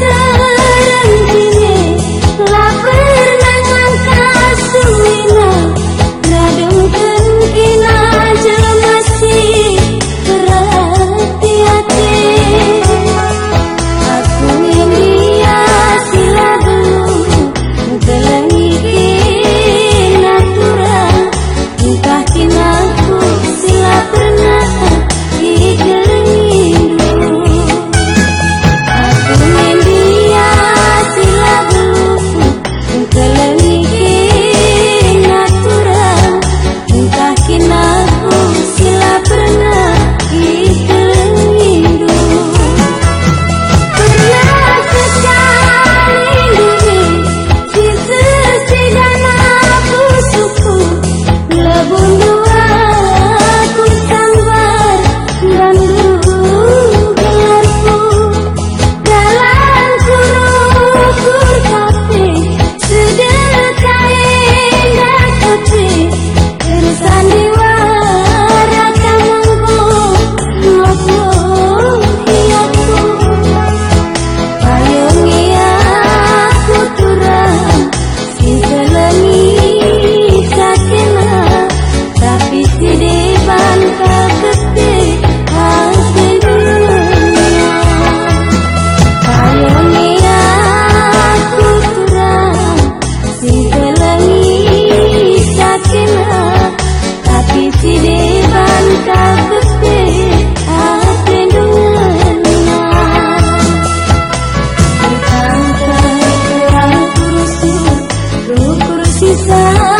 Santa. love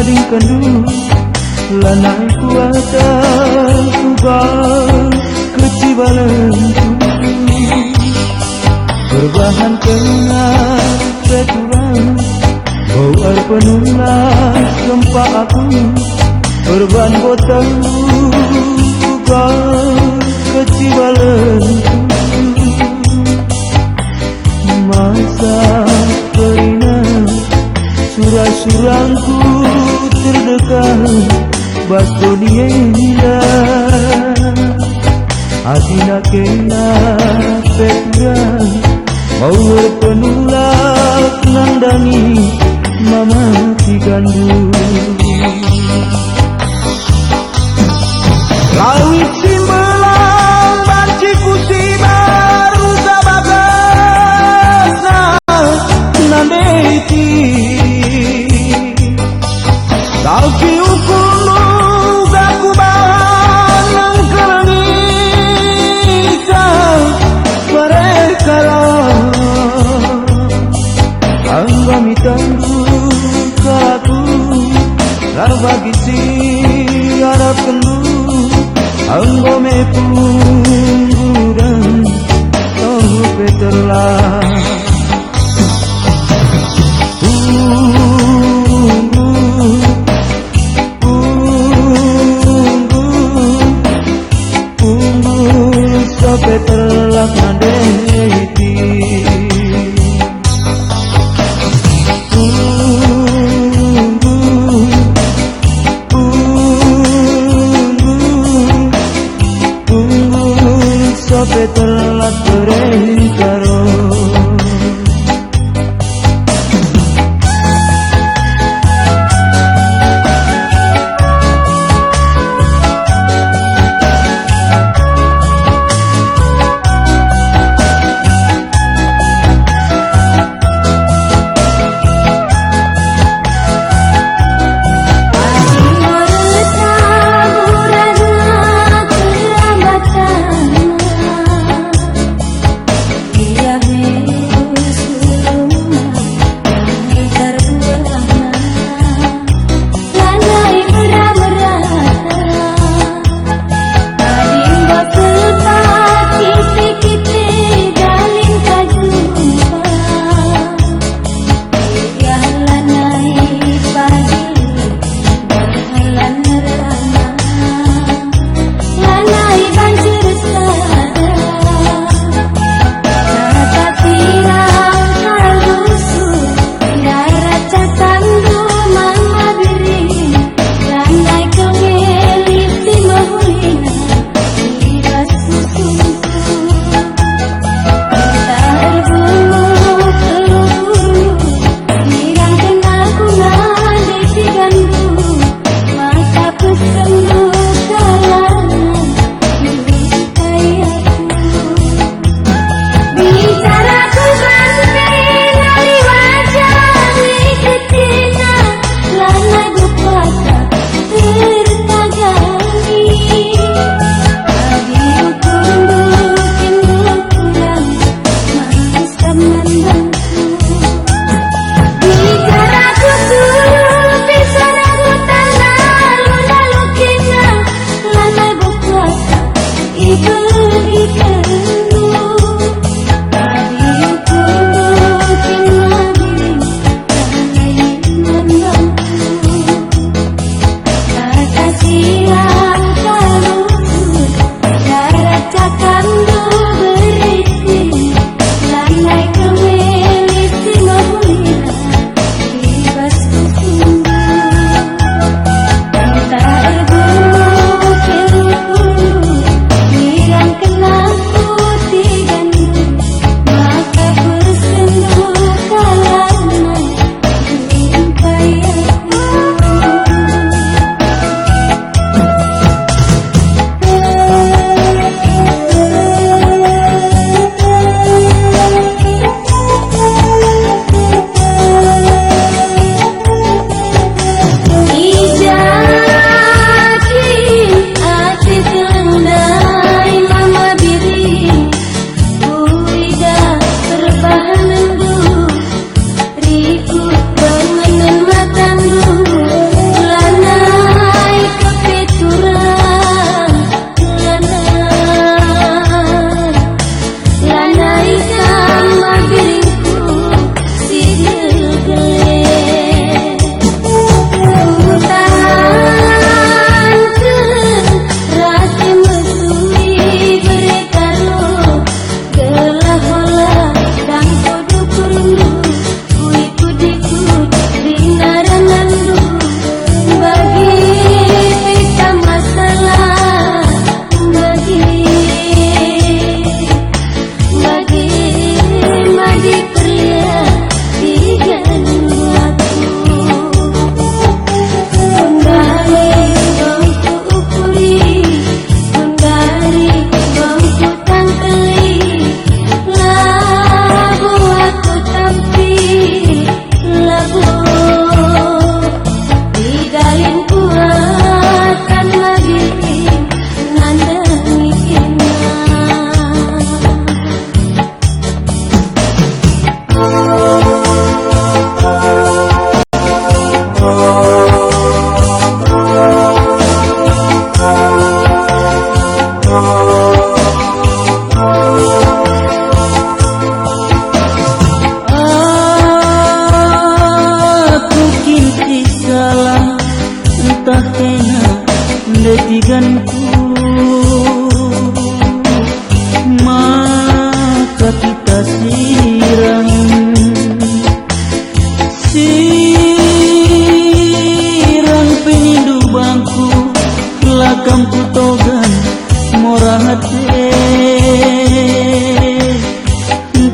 tadi kendu Lanai kuasa kubal kecibalanku Berbahan kena keturang Bau air penulas gempa aku Berban botol kubal kecibalanku Surah-surahku terdekat Bas dunia Hati nak kena peturan Mau penulak nandani Mama tigandu Lawit Betullah Ooh.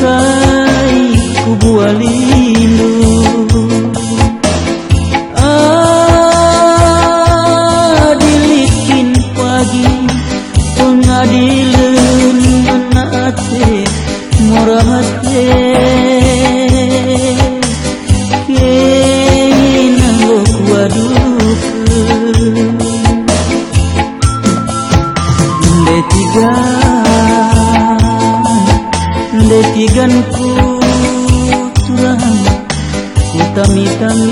kay kubuali Welcome.